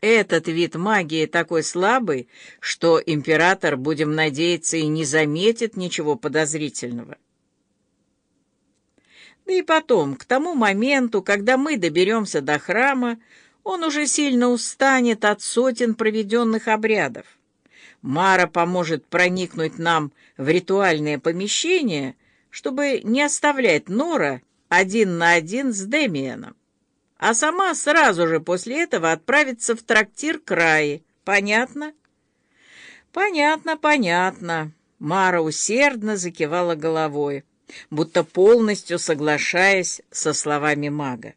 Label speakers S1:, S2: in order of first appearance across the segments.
S1: Этот вид магии такой слабый, что император, будем надеяться, и не заметит ничего подозрительного. Да и потом, к тому моменту, когда мы доберемся до храма, он уже сильно устанет от сотен проведенных обрядов. Мара поможет проникнуть нам в ритуальное помещение, чтобы не оставлять Нора один на один с Демианом а сама сразу же после этого отправится в трактир Краи. Понятно? Понятно, понятно. Мара усердно закивала головой, будто полностью соглашаясь со словами мага.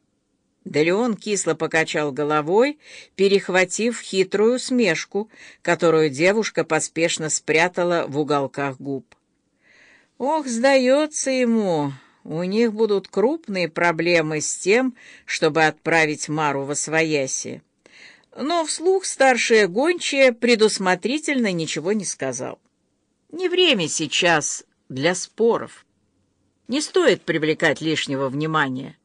S1: Да Леон кисло покачал головой, перехватив хитрую смешку, которую девушка поспешно спрятала в уголках губ. Ох, сдается ему, у них будут крупные проблемы с тем, чтобы отправить Мару во свояси. Но вслух старшая гончая предусмотрительно ничего не сказал. Не время сейчас для споров. Не стоит привлекать лишнего внимания.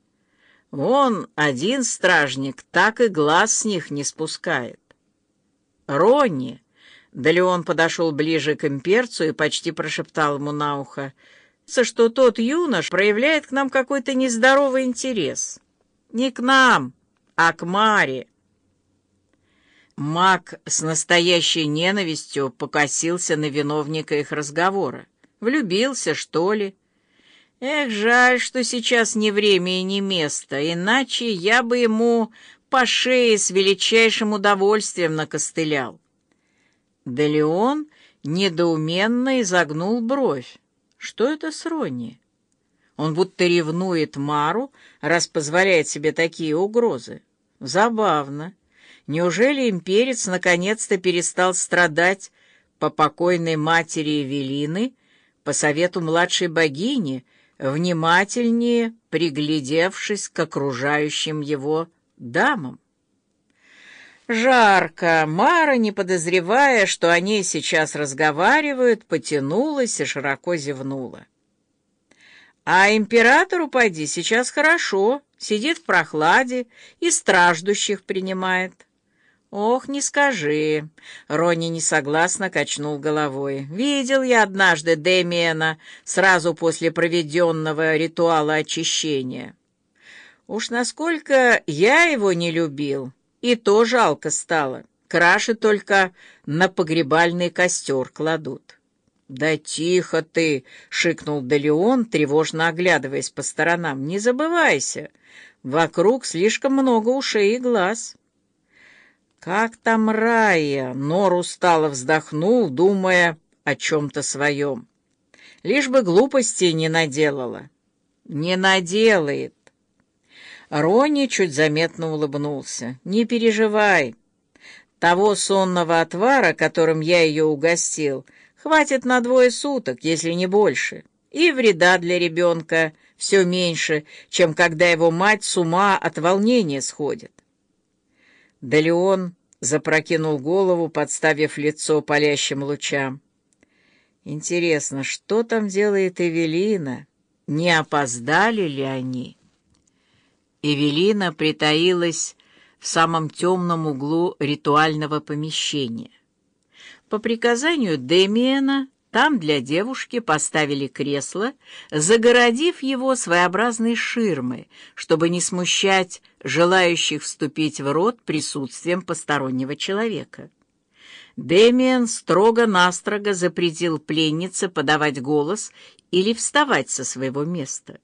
S1: Вон один стражник так и глаз с них не спускает. Ронни, да Леон подошел ближе к имперцу и почти прошептал ему на ухо — что тот юнош проявляет к нам какой-то нездоровый интерес. Не к нам, а к Маре. Мак с настоящей ненавистью покосился на виновника их разговора. Влюбился, что ли? Эх, жаль, что сейчас не время и не место, иначе я бы ему по шее с величайшим удовольствием накостылял. Да Леон недоуменно изогнул бровь. Что это с Ронни? Он будто ревнует Мару, раз позволяет себе такие угрозы. Забавно. Неужели имперец наконец-то перестал страдать по покойной матери Эвелины, по совету младшей богини, внимательнее приглядевшись к окружающим его дамам? Жарко. Мара, не подозревая, что они сейчас разговаривают, потянулась и широко зевнула. А императору, пойди, сейчас хорошо, сидит в прохладе и страждущих принимает. Ох, не скажи. Ронни несогласно качнул головой. Видел я однажды Демиена сразу после проведенного ритуала очищения. Уж насколько я его не любил, и то жалко стало. Краши только на погребальный костер кладут. «Да тихо ты!» — шикнул Далеон, тревожно оглядываясь по сторонам. «Не забывайся! Вокруг слишком много ушей и глаз». «Как там Рая?» — Нор устало вздохнул, думая о чем-то своем. «Лишь бы глупости не наделала». «Не наделает. Ронни чуть заметно улыбнулся. «Не переживай. Того сонного отвара, которым я ее угостил, хватит на двое суток, если не больше. И вреда для ребенка все меньше, чем когда его мать с ума от волнения сходит». Да Леон запрокинул голову, подставив лицо палящим лучам. «Интересно, что там делает Эвелина? Не опоздали ли они?» Эвелина притаилась в самом темном углу ритуального помещения. По приказанию Демиена там для девушки поставили кресло, загородив его своеобразной ширмой, чтобы не смущать желающих вступить в рот присутствием постороннего человека. Демиан строго-настрого запретил пленнице подавать голос или вставать со своего места.